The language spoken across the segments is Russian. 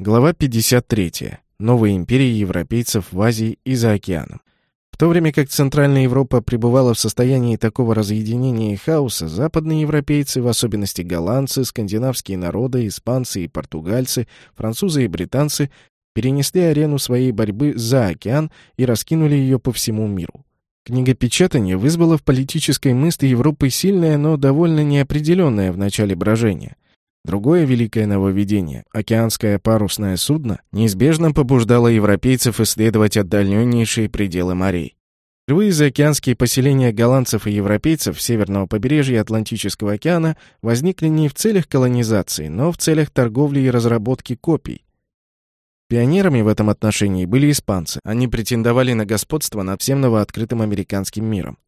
Глава 53. Новые империи европейцев в Азии и за океаном. В то время как Центральная Европа пребывала в состоянии такого разъединения и хаоса, западные европейцы, в особенности голландцы, скандинавские народы, испанцы и португальцы, французы и британцы, перенесли арену своей борьбы за океан и раскинули ее по всему миру. Книгопечатание вызвало в политической мысли Европы сильное, но довольно неопределенное в начале брожение – Другое великое нововведение — океанское парусное судно — неизбежно побуждало европейцев исследовать отдаленнейшие пределы морей. Впервые заокеанские поселения голландцев и европейцев северного побережья Атлантического океана возникли не в целях колонизации, но в целях торговли и разработки копий. Пионерами в этом отношении были испанцы. Они претендовали на господство над всем новооткрытым американским миром.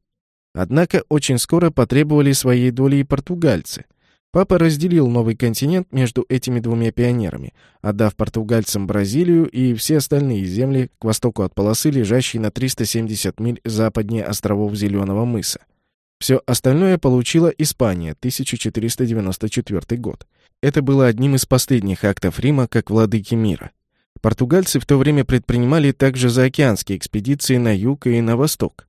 Однако очень скоро потребовали своей доли и португальцы — Папа разделил новый континент между этими двумя пионерами, отдав португальцам Бразилию и все остальные земли к востоку от полосы, лежащей на 370 миль западнее островов Зеленого мыса. Все остальное получила Испания, 1494 год. Это было одним из последних актов Рима как владыки мира. Португальцы в то время предпринимали также заокеанские экспедиции на юг и на восток.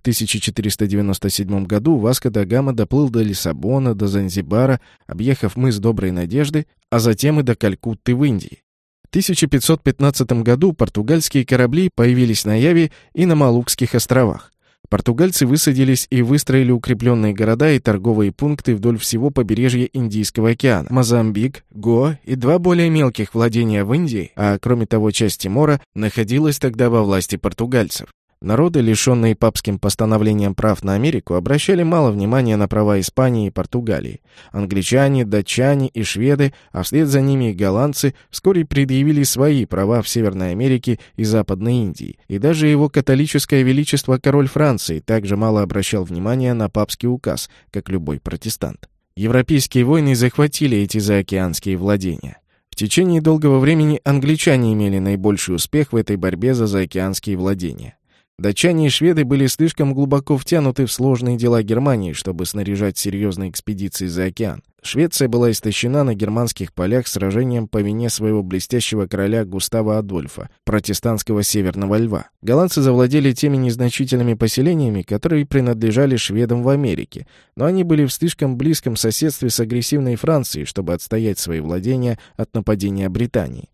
В 1497 году Васко да Гама доплыл до Лиссабона, до Занзибара, объехав мыс Доброй Надежды, а затем и до Калькутты в Индии. В 1515 году португальские корабли появились на Яве и на Малукских островах. Португальцы высадились и выстроили укрепленные города и торговые пункты вдоль всего побережья Индийского океана. Мозамбик, Гоа и два более мелких владения в Индии, а кроме того часть Тимора, находилась тогда во власти португальцев. Народы, лишенные папским постановлением прав на Америку, обращали мало внимания на права Испании и Португалии. Англичане, датчане и шведы, а вслед за ними и голландцы, вскоре предъявили свои права в Северной Америке и Западной Индии. И даже его католическое величество король Франции также мало обращал внимания на папский указ, как любой протестант. Европейские войны захватили эти заокеанские владения. В течение долгого времени англичане имели наибольший успех в этой борьбе за заокеанские владения. Датчане и шведы были слишком глубоко втянуты в сложные дела Германии, чтобы снаряжать серьезные экспедиции за океан. Швеция была истощена на германских полях сражением по вине своего блестящего короля Густава Адольфа, протестантского Северного Льва. Голландцы завладели теми незначительными поселениями, которые принадлежали шведам в Америке, но они были в слишком близком соседстве с агрессивной Францией, чтобы отстоять свои владения от нападения Британии.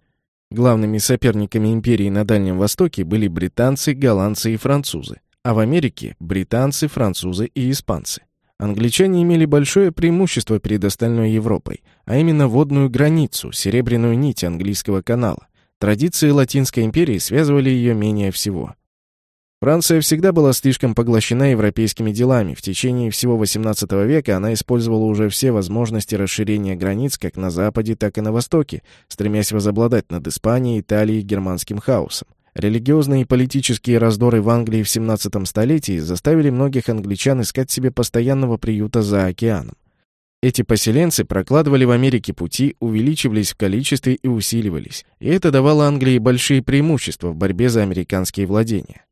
Главными соперниками империи на Дальнем Востоке были британцы, голландцы и французы, а в Америке – британцы, французы и испанцы. Англичане имели большое преимущество перед остальной Европой, а именно водную границу, серебряную нить английского канала. Традиции Латинской империи связывали ее менее всего. Франция всегда была слишком поглощена европейскими делами. В течение всего XVIII века она использовала уже все возможности расширения границ как на Западе, так и на Востоке, стремясь возобладать над Испанией, Италией и германским хаосом. Религиозные и политические раздоры в Англии в XVII столетии заставили многих англичан искать себе постоянного приюта за океаном. Эти поселенцы прокладывали в Америке пути, увеличивались в количестве и усиливались, и это давало Англии большие преимущества в борьбе за американские владения.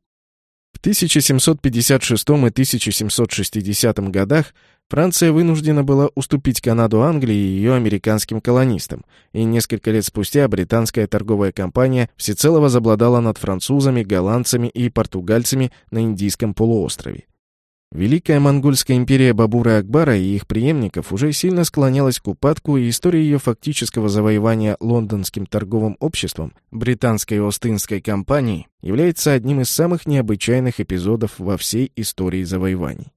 В 1756 и 1760 годах Франция вынуждена была уступить Канаду Англии и ее американским колонистам, и несколько лет спустя британская торговая компания всецело возобладала над французами, голландцами и португальцами на Индийском полуострове. Великая монгольская империя Бабура Акбара и их преемников уже сильно склонялась к упадку, и история ее фактического завоевания лондонским торговым обществом британской Остинской компании является одним из самых необычайных эпизодов во всей истории завоеваний.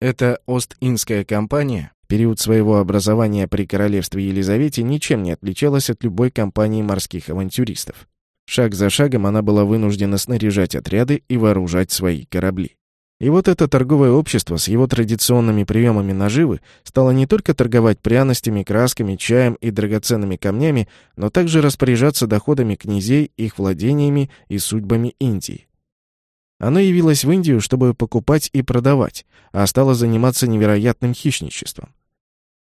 Эта Ост-Индская компания период своего образования при королевстве Елизавете ничем не отличалась от любой компании морских авантюристов. Шаг за шагом она была вынуждена снаряжать отряды и вооружать свои корабли. И вот это торговое общество с его традиционными приемами наживы стало не только торговать пряностями, красками, чаем и драгоценными камнями, но также распоряжаться доходами князей, их владениями и судьбами Индии. Оно явилось в Индию, чтобы покупать и продавать, а стало заниматься невероятным хищничеством.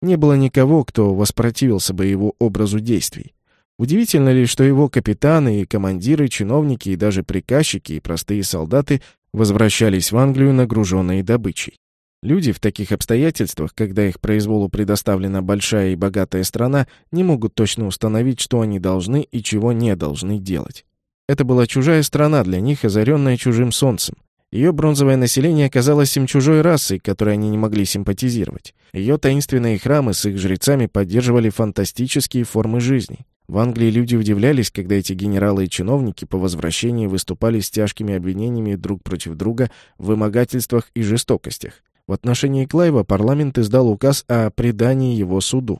Не было никого, кто воспротивился бы его образу действий. Удивительно ли, что его капитаны и командиры, чиновники и даже приказчики и простые солдаты возвращались в Англию, нагруженные добычей. Люди в таких обстоятельствах, когда их произволу предоставлена большая и богатая страна, не могут точно установить, что они должны и чего не должны делать. Это была чужая страна для них, озаренная чужим солнцем. Ее бронзовое население оказалось им чужой расой, которой они не могли симпатизировать. Ее таинственные храмы с их жрецами поддерживали фантастические формы жизни. В Англии люди удивлялись, когда эти генералы и чиновники по возвращении выступали с тяжкими обвинениями друг против друга в вымогательствах и жестокостях. В отношении Клайва парламент издал указ о предании его суду.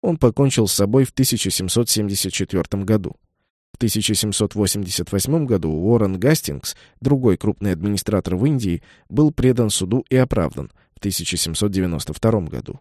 Он покончил с собой в 1774 году. В 1788 году Уоррен Гастингс, другой крупный администратор в Индии, был предан суду и оправдан в 1792 году.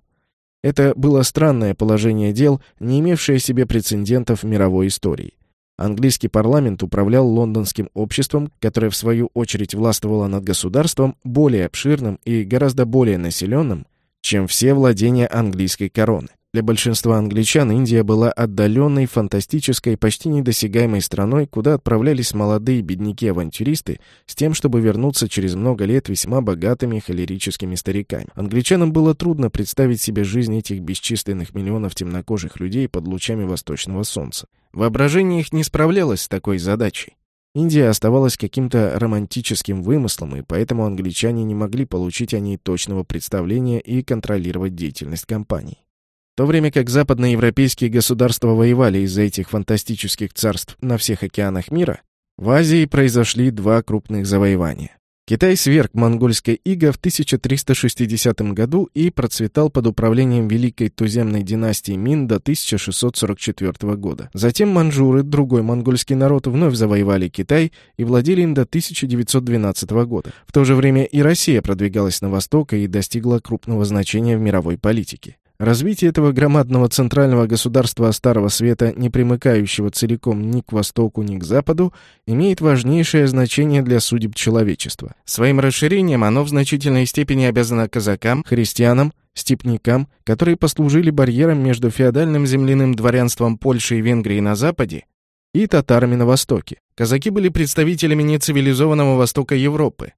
Это было странное положение дел, не имевшее себе прецедентов в мировой истории. Английский парламент управлял лондонским обществом, которое в свою очередь властвовало над государством более обширным и гораздо более населенным, чем все владения английской короны. Для большинства англичан Индия была отдаленной, фантастической, почти недосягаемой страной, куда отправлялись молодые бедняки-авантюристы с тем, чтобы вернуться через много лет весьма богатыми холерическими стариками. Англичанам было трудно представить себе жизнь этих бесчисленных миллионов темнокожих людей под лучами восточного солнца. Воображение их не справлялось с такой задачей. Индия оставалась каким-то романтическим вымыслом, и поэтому англичане не могли получить о ней точного представления и контролировать деятельность компаний. То время как западноевропейские государства воевали из-за этих фантастических царств на всех океанах мира, в Азии произошли два крупных завоевания. Китай сверг монгольское иго в 1360 году и процветал под управлением великой туземной династии Мин до 1644 года. Затем манжуры, другой монгольский народ, вновь завоевали Китай и владели им до 1912 года. В то же время и Россия продвигалась на восток и достигла крупного значения в мировой политике. Развитие этого громадного центрального государства Старого Света, не примыкающего целиком ни к востоку, ни к западу, имеет важнейшее значение для судеб человечества. Своим расширением оно в значительной степени обязано казакам, христианам, степнякам, которые послужили барьером между феодальным земляным дворянством Польши и Венгрии на западе и татарами на востоке. Казаки были представителями нецивилизованного востока Европы,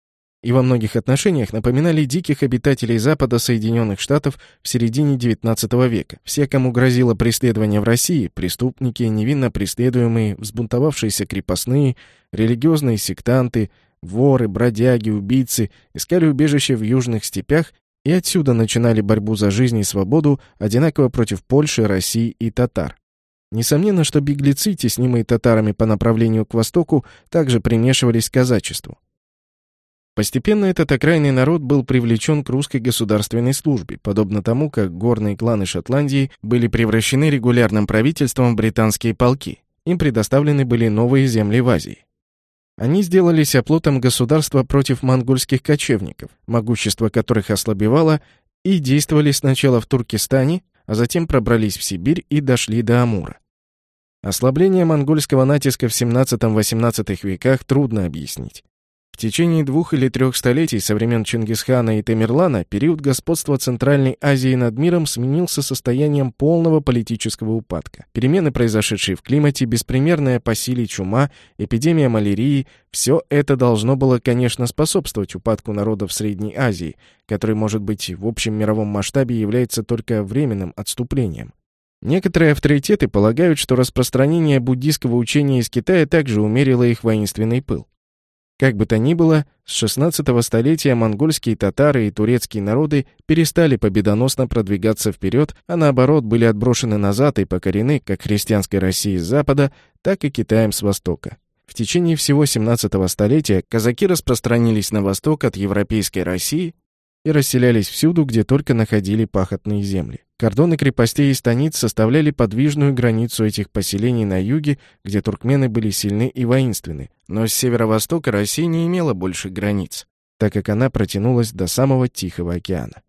и во многих отношениях напоминали диких обитателей Запада Соединенных Штатов в середине XIX века. Все, кому грозило преследование в России, преступники, невинно преследуемые, взбунтовавшиеся крепостные, религиозные сектанты, воры, бродяги, убийцы, искали убежище в южных степях и отсюда начинали борьбу за жизнь и свободу одинаково против Польши, России и татар. Несомненно, что беглецы, теснимые татарами по направлению к востоку, также примешивались к казачеству. Постепенно этот окраинный народ был привлечен к русской государственной службе, подобно тому, как горные кланы Шотландии были превращены регулярным правительством в британские полки. Им предоставлены были новые земли в Азии. Они сделались оплотом государства против монгольских кочевников, могущество которых ослабевало, и действовали сначала в Туркестане, а затем пробрались в Сибирь и дошли до Амура. Ослабление монгольского натиска в 17-18 веках трудно объяснить. В течение двух или трех столетий со времен Чингисхана и Тамерлана период господства Центральной Азии над миром сменился состоянием полного политического упадка. Перемены, произошедшие в климате, беспримерная по силе чума, эпидемия малярии – все это должно было, конечно, способствовать упадку народов Средней Азии, который, может быть, в общем мировом масштабе является только временным отступлением. Некоторые авторитеты полагают, что распространение буддийского учения из Китая также умерило их воинственный пыл. Как бы то ни было, с 16 столетия монгольские татары и турецкие народы перестали победоносно продвигаться вперед, а наоборот были отброшены назад и покорены как христианской Россией с запада, так и Китаем с востока. В течение всего 17 столетия казаки распространились на восток от европейской России и расселялись всюду, где только находили пахотные земли. Кордоны крепостей и станиц составляли подвижную границу этих поселений на юге, где туркмены были сильны и воинственны, но с северо-востока Россия не имела больше границ, так как она протянулась до самого Тихого океана.